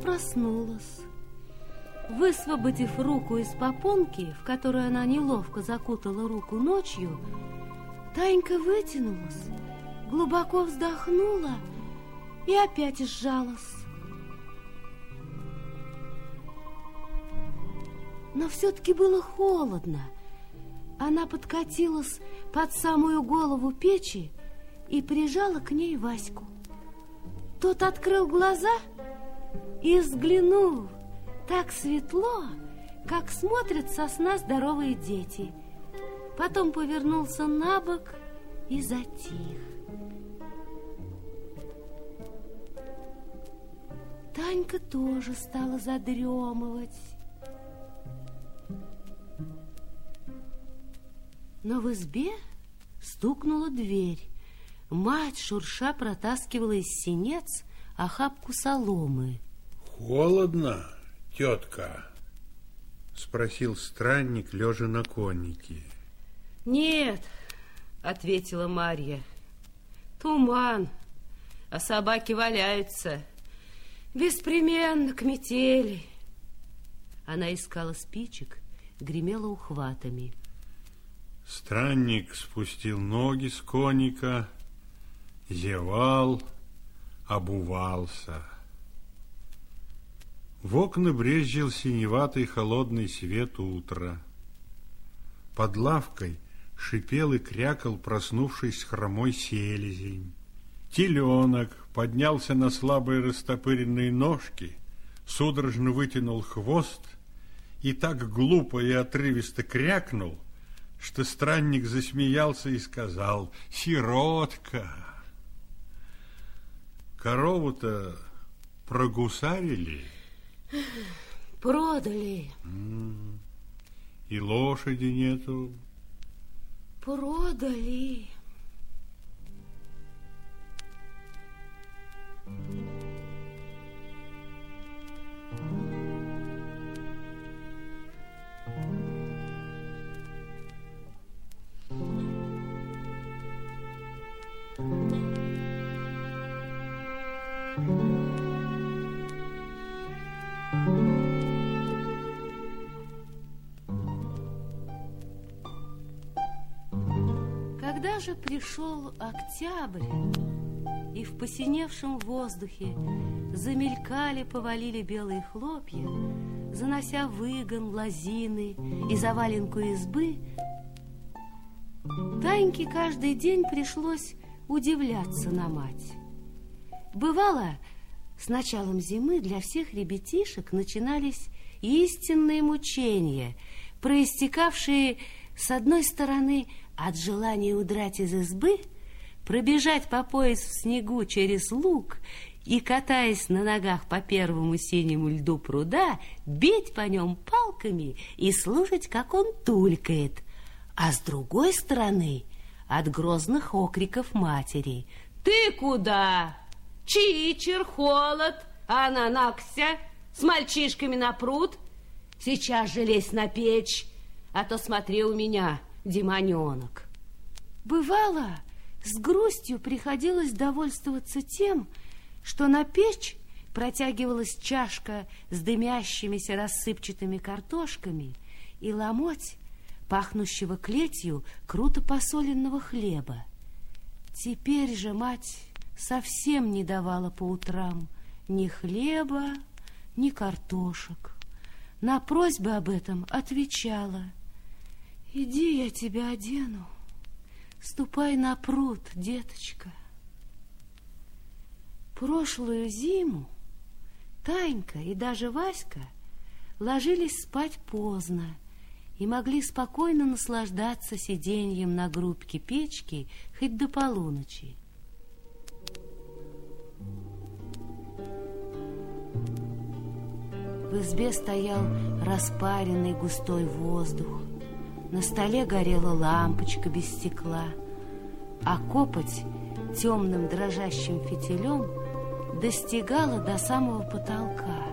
проснулась. Высвободив руку из попонки, в которую она неловко закутала руку ночью, Танька вытянулась, глубоко вздохнула и опять сжалась. Но все-таки было холодно. Она подкатилась под самую голову печи и прижала к ней Ваську. Тот открыл глаза и взглянул так светло, как смотрят со сна здоровые дети. Потом повернулся на бок и затих. Танька тоже стала задремывать. Но в избе стукнула дверь. Мать шурша протаскивала из синец охапку соломы. Холодно, тетка? Спросил странник, лежа на коннике. Нет, ответила Марья. Туман, а собаки валяются. Беспременно к метели. Она искала спичек, гремела ухватами. Странник спустил ноги с конника, зевал, обувался. В окна брезжил синеватый холодный свет утра. Под лавкой шипел и крякал проснувшись хромой селезень. Теленок поднялся на слабые растопыренные ножки, судорожно вытянул хвост и так глупо и отрывисто крякнул, что странник засмеялся и сказал «Сиротка!» Корову-то прогусарили? Продали. И лошади нету? Продали. Когда же пришел октябрь, и в посиневшем воздухе замелькали, повалили белые хлопья, занося выгон, лозины и заваленку избы, Таньке каждый день пришлось удивляться на мать. Бывало, с началом зимы для всех ребятишек начинались истинные мучения, проистекавшие с одной стороны от желания удрать из избы, пробежать по пояс в снегу через луг и, катаясь на ногах по первому синему льду пруда, бить по нем палками и слушать, как он тулькает, а с другой стороны от грозных окриков матери. «Ты куда? Чичер, холод, ананакся, с мальчишками на пруд? Сейчас же лезь на печь, а то смотри у меня, демоненок». Бывало, с грустью приходилось довольствоваться тем, что на печь протягивалась чашка с дымящимися рассыпчатыми картошками и ломоть пахнущего клетью круто посоленного хлеба. Теперь же мать совсем не давала по утрам ни хлеба, ни картошек. На просьбы об этом отвечала. «Иди, я тебя одену, ступай на пруд, деточка». Прошлую зиму Танька и даже Васька ложились спать поздно, и могли спокойно наслаждаться сиденьем на грудке печки хоть до полуночи. В избе стоял распаренный густой воздух. На столе горела лампочка без стекла, а копоть темным дрожащим фитилем достигала до самого потолка.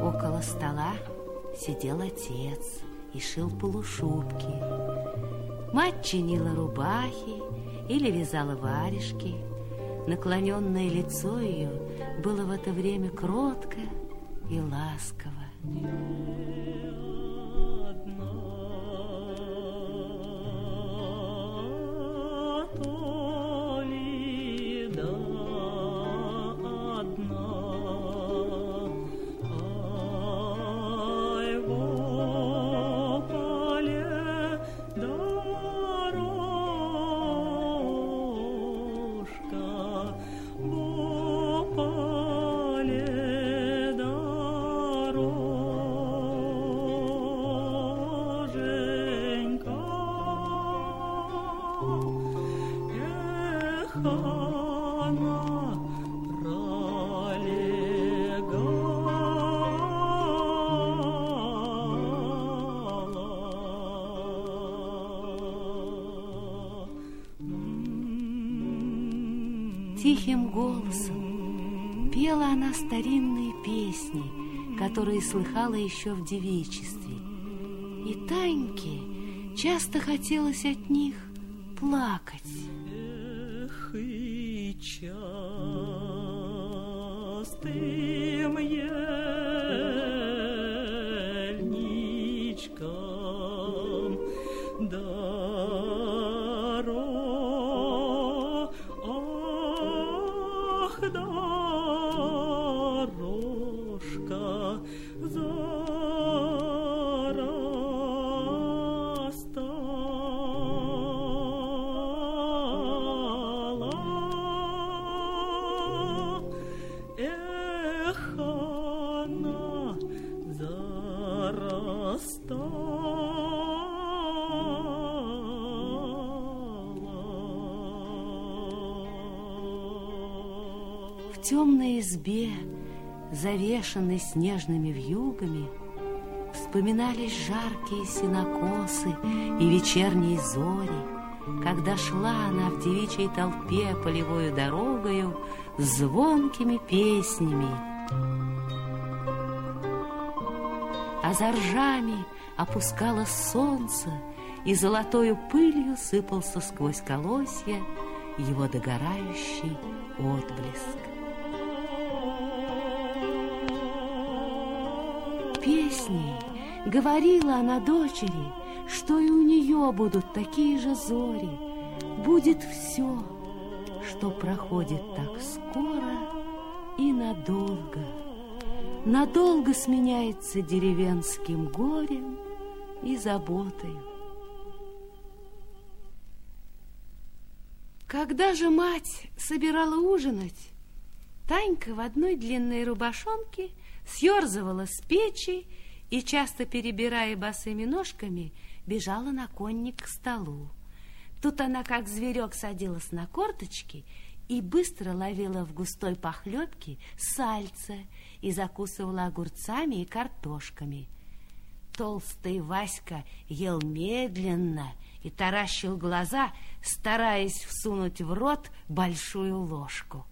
Около стола сидел отец и шил полушубки. Мать чинила рубахи или вязала варежки. Наклоненное лицо ее было в это время кротко и ласково. Голосом пела она старинные песни, которые слыхала еще в девичестве. И Таньке часто хотелось от них плакать. Эх, и частым темной избе, завешенной снежными вьюгами, вспоминались жаркие синокосы и вечерние зори, когда шла она в девичьей толпе полевою дорогою с звонкими песнями. А за ржами опускалось солнце, и золотою пылью сыпался сквозь колосья его догорающий отблеск. Песней говорила она дочери, что и у нее будут такие же зори. Будет все, что проходит так скоро и надолго. Надолго сменяется деревенским горем и заботой. Когда же мать собирала ужинать, Танька в одной длинной рубашонке съерзывала с печи и, часто перебирая босыми ножками, бежала на конник к столу. Тут она, как зверек, садилась на корточки и быстро ловила в густой похлебке сальце и закусывала огурцами и картошками. Толстый Васька ел медленно и таращил глаза, стараясь всунуть в рот большую ложку.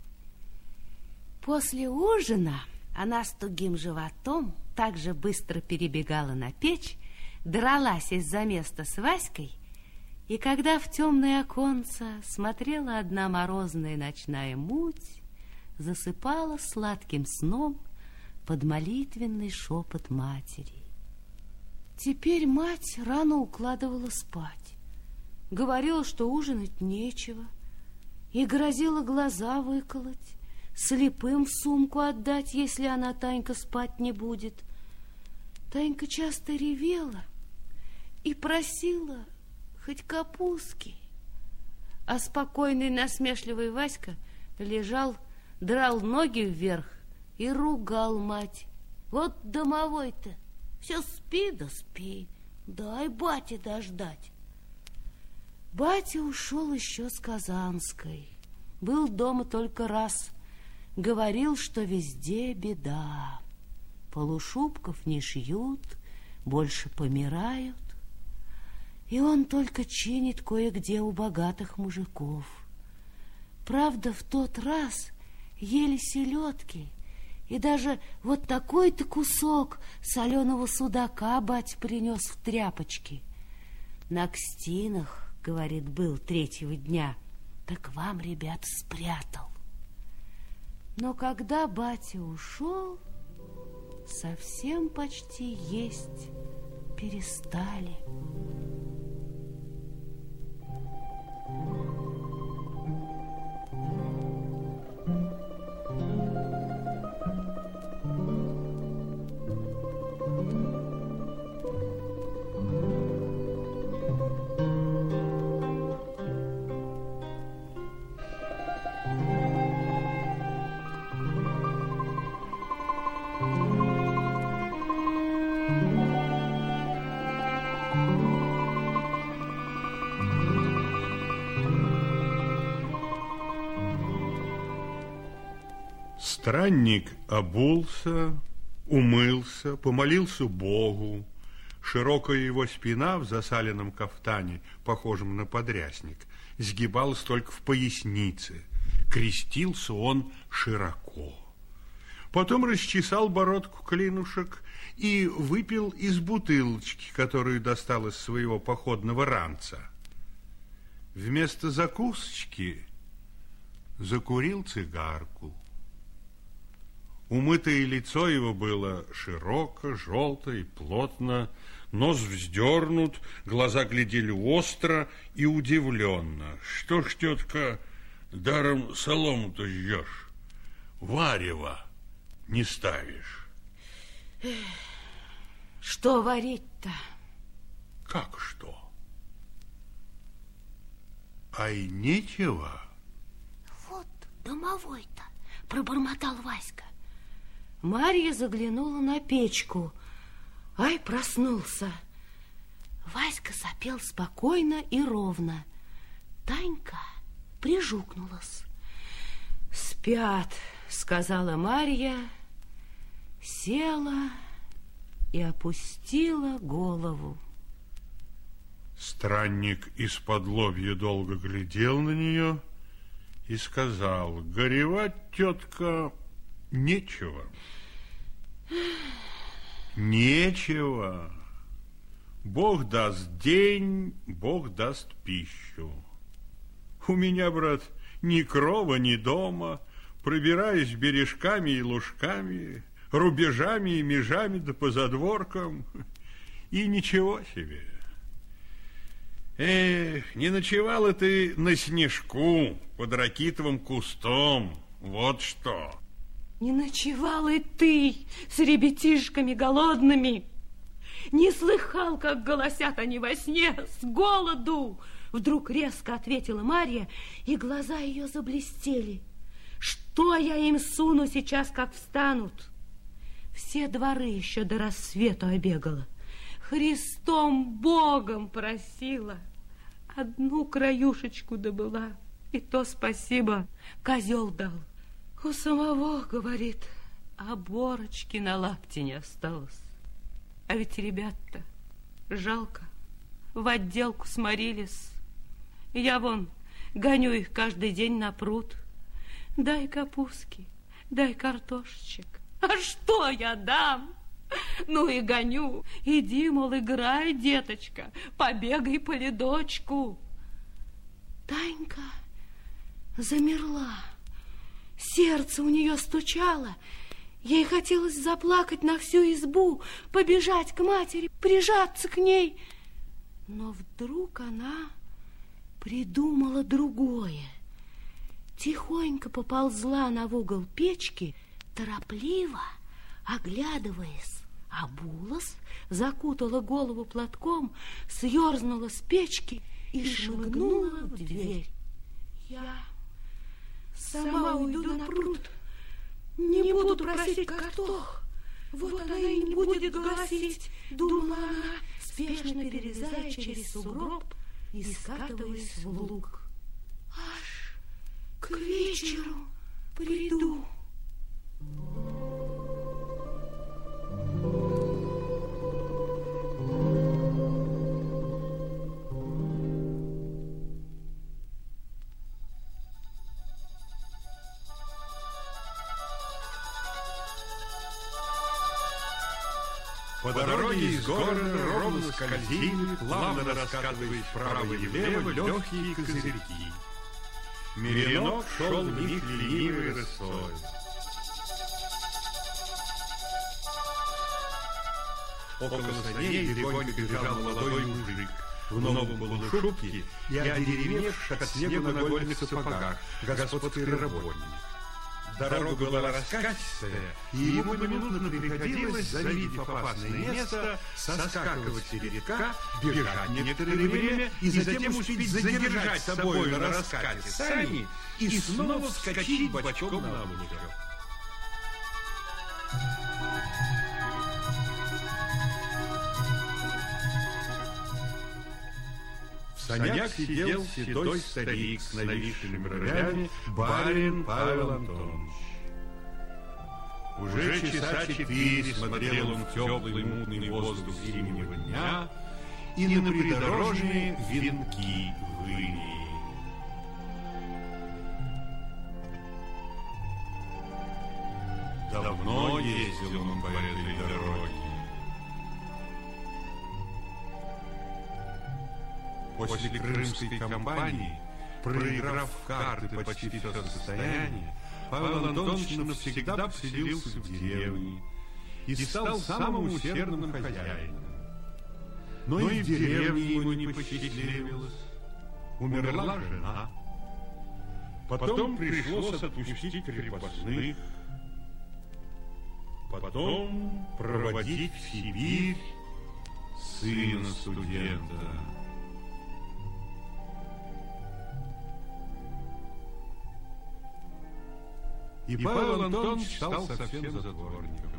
После ужина она с тугим животом также быстро перебегала на печь, дралась из-за места с Васькой, и когда в темное оконце смотрела одна морозная ночная муть, засыпала сладким сном под молитвенный шепот матери. Теперь мать рано укладывала спать, говорила, что ужинать нечего, и грозила глаза выколоть, слепым сумку отдать, если она, Танька, спать не будет. Танька часто ревела и просила хоть капустки. А спокойный насмешливый Васька лежал, драл ноги вверх и ругал мать. Вот домовой-то, все спи да спи, дай бате дождать. Батя ушел еще с Казанской. Был дома только раз. Говорил, что везде беда. Полушубков не шьют, больше помирают. И он только чинит кое-где у богатых мужиков. Правда, в тот раз ели селедки, и даже вот такой-то кусок соленого судака бать принес в тряпочке. На кстинах, говорит, был третьего дня, так вам, ребят, спрятал. Но когда батя ушел, совсем почти есть перестали. Странник обулся, умылся, помолился Богу. Широкая его спина в засаленном кафтане, похожем на подрясник, сгибалась только в пояснице. Крестился он широко. Потом расчесал бородку клинушек и выпил из бутылочки, которую достал из своего походного ранца. Вместо закусочки закурил цигарку. Умытое лицо его было широко, желто и плотно, нос вздернут, глаза глядели остро и удивленно. Что ж, тетка, даром солому-то ждешь, варева не ставишь. Что варить-то? Как что? А и нечего. Вот домовой-то, пробормотал Васька. Марья заглянула на печку. Ай, проснулся. Васька сопел спокойно и ровно. Танька прижукнулась. «Спят», — сказала Марья, села и опустила голову. Странник из-под лобья долго глядел на нее и сказал, горевать, тетка, нечего. Нечего. Бог даст день, Бог даст пищу. У меня, брат, ни крова, ни дома, пробираюсь бережками и лужками, рубежами и межами да по задворкам, и ничего себе. Эх, не ночевала ты на снежку под ракитовым кустом, вот что. Не ночевал и ты с ребятишками голодными. Не слыхал, как голосят они во сне с голоду. Вдруг резко ответила Марья, и глаза ее заблестели. Что я им суну сейчас, как встанут? Все дворы еще до рассвету обегала. Христом Богом просила. Одну краюшечку добыла, и то спасибо, козел дал. У самого, говорит, оборочки на лапте не осталось. А ведь ребят-то жалко. В отделку сморились. Я вон гоню их каждый день на пруд. Дай капустки, дай картошечек. А что я дам? Ну и гоню. Иди, мол, играй, деточка, побегай по ледочку. Танька замерла. Сердце у нее стучало. Ей хотелось заплакать на всю избу, побежать к матери, прижаться к ней. Но вдруг она придумала другое. Тихонько поползла на в угол печки, торопливо, оглядываясь, обулась, закутала голову платком, съерзнула с печки и шмыгнула в дверь. Я Сама уйду на пруд. Не буду просить картох. Вот она и не будет голосить, думала она, спешно перелезая через сугроб и скатываясь в луг. Аж к вечеру приду. По дороге из города ровно скользили, плавно раскатываясь вправо и влево, легкие козырьки. Меренок шел в них ленивой рысой. Около саней легонько бежал молодой мужик в новом полушубке и одеревевших от снега на нагольных сапогах, господский работник. Дорога была раскатистая, и ему поминутно приходилось, завидев опасное место, соскакивать с редка, бежать некоторое время и затем успеть задержать собой на раскате сани и снова вскочить бочком на лужу. Санях сидел седой старик с нависшими бровями, барин Павел Антонович. Уже часа четыре смотрел он в теплый мутный воздух зимнего дня и на придорожные венки в Инии. Давно ездил он по этой После крымской кампании, проиграв карты почти все состояние, Павел Антонович навсегда поселился в деревне и стал самым усердным хозяином. Но и в деревне ему не посчастливилось. Умерла жена. Потом пришлось отпустить крепостных. Потом проводить в Сибирь сына студента. И Павел Антонович стал совсем затворником.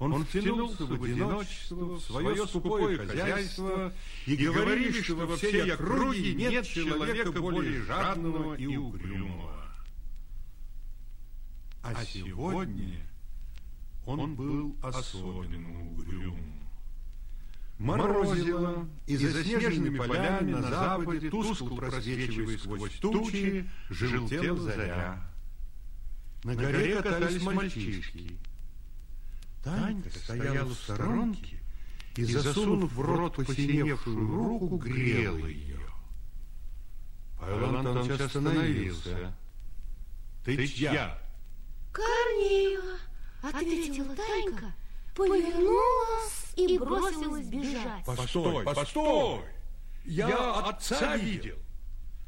Он втянулся в одиночество, в свое скупое хозяйство, и говорили, что во всей округе нет человека более жадного и угрюмого. А сегодня он был особенно угрюм. Морозило, и за снежными полями на западе, тускло просвечивая сквозь тучи, желтела заря. На горе катались мальчишки. Танька стояла в сторонке и, засунув в рот посиневшую руку, грела ее. Павел Антонович остановился. Ты чья? Корнеева, ответила Танька, повернулась и бросилась бежать. Постой, постой! Я отца видел.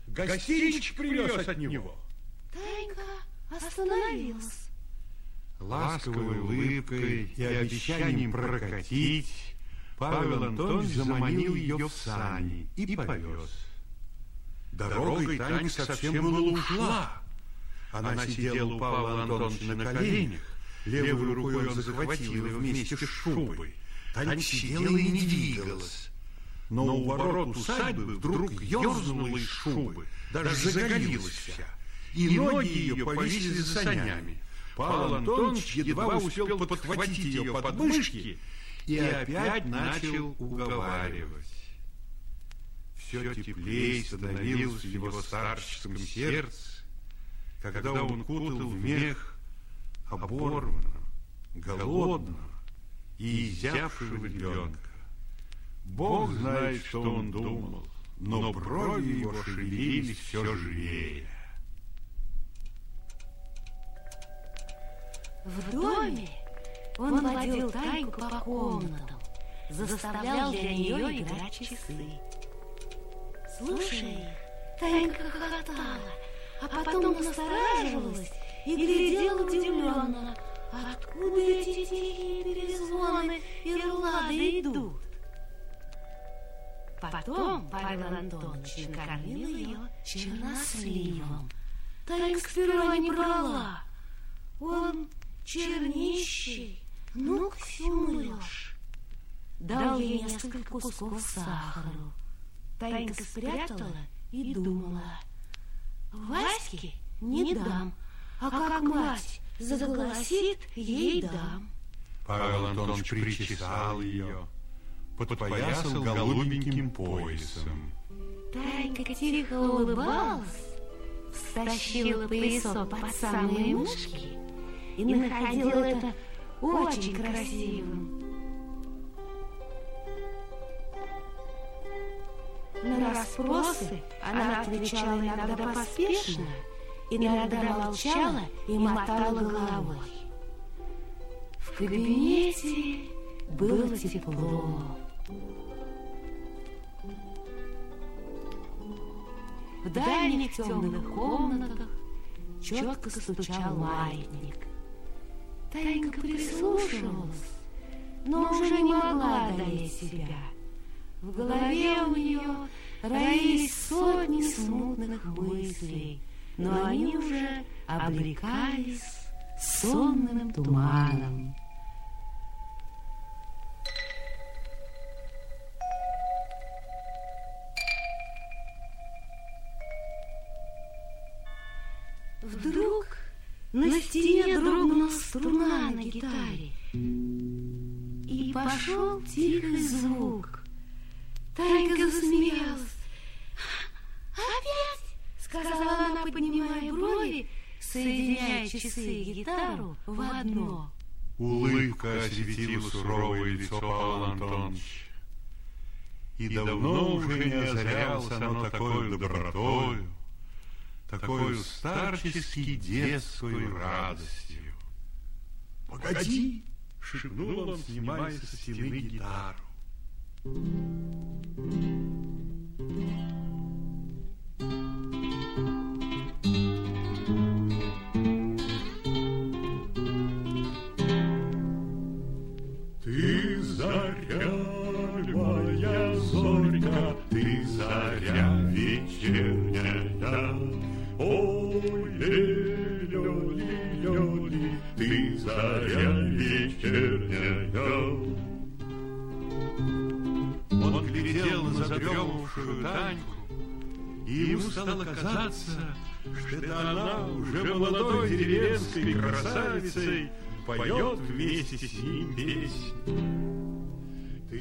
Гостинчик привез от него. Танька остановилась. Ласковой улыбкой и обещанием прокатить, Павел Антонович заманил ее в сани и повез. Дорогой Танька совсем было ушла. Она сидела у Павла Антоновича на коленях, левой рукой он захватил ее вместе с шубой. Танька сидела и не двигалась. Но у ворот усадьбы вдруг ерзнула из шубы, даже заголилась вся, и ноги ее повисли за санями. Павел Антонович едва успел подхватить ее под мышки и опять начал уговаривать. Все теплее становилось в его старческом сердце, когда он кутал в мех оборванного, голодного и изявшего ребенка. Бог знает, что он думал, но брови его шевелились все живее. В доме он водил Таньку по комнатам, заставлял для нее играть часы. Слушая их, Танька хохотала, а потом настораживалась и глядела удивленно, откуда эти тихие перезвоны и рулады идут. Потом Павел Антонович накормил ее черносливом. Танька сперва не брала. Он чернищий, ну-ка умрешь. Дал ей несколько кусков сахару. Танька спрятала и думала. Ваське не дам, а как мать заголосит, ей дам. Павел Антонович причесал ее, подпоясал голубеньким поясом. Танька тихо улыбалась, стащила поясок под самые мушки и находила это очень красивым. На расспросы она отвечала иногда поспешно, иногда молчала и мотала головой. В кабинете было тепло. В дальних темных комнатах четко стучал маятник. Танька прислушивалась, но уже не могла одолеть себя. В голове у нее роились сотни смутных мыслей, но они уже облекались сонным туманом. И пошел тихий звук. Танька засмеялась. «Опять?» — сказала она, поднимая брови, соединяя часы и гитару в одно. Улыбка осветила суровое лицо Павла Антоновича. И давно уже не озарялось оно такой добротою, такой старчески детской радостью. «Погоди!» — шепнул он, снимая со стены гитару. Казаться, что это она уже молодой деревенской красавицей поет вместе с ним песню. Ты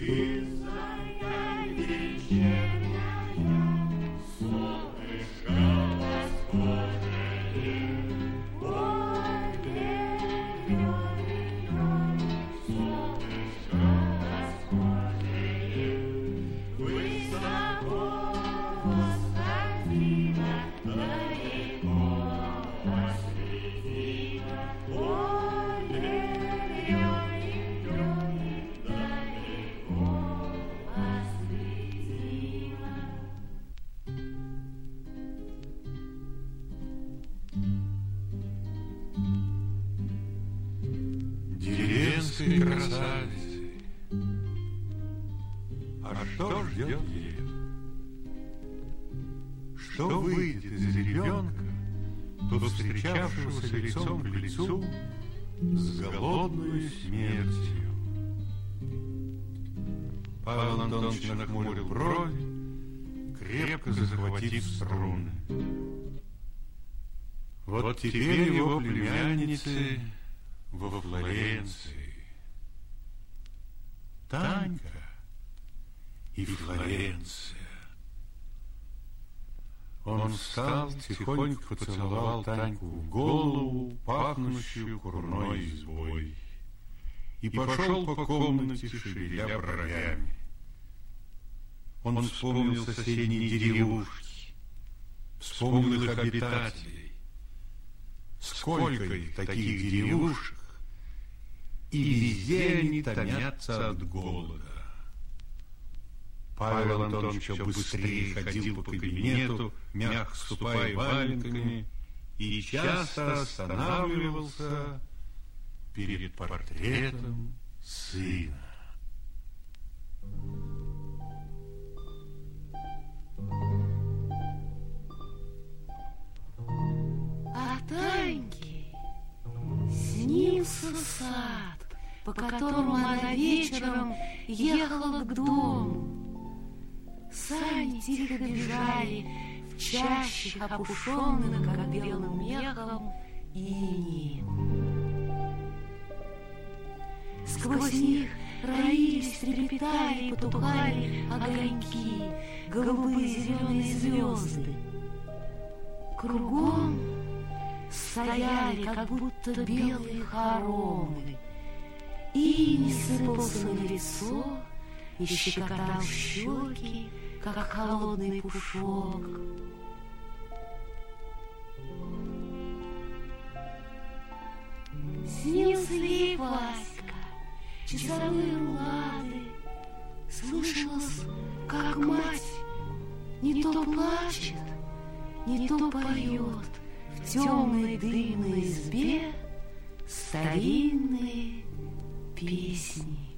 лицу с голодной смертью? Павел Антонович нахмурил брови, крепко захватив струны. Вот теперь его племянницы во Флоренции. Танька и Флоренция. Он встал, тихонько поцеловал Таньку в голову, пахнущую курной избой, и пошел по комнате, шевеля бровями. Он вспомнил соседние деревушки, вспомнил их обитателей. Сколько их таких деревушек, и везде они томятся от голода. Павел Антонович все быстрее ходил по кабинету, мягко ступая валенками, и часто останавливался перед портретом сына. А Таньке снился сад, по которому она вечером ехала к дому. Сани тихо бежали в чаще, опушенных, как белым мехом, инием. Сквозь них роились, трепетали потухали огоньки, голубые зеленые звезды. Кругом стояли, как будто белые хоромы. И не сыпался на лицо, и щекотал щеки, как холодный пушок. Снился ей Васька, часовые рулады. Слышалось, как мать не то плачет, не то поет в темной дымной избе старинные песни.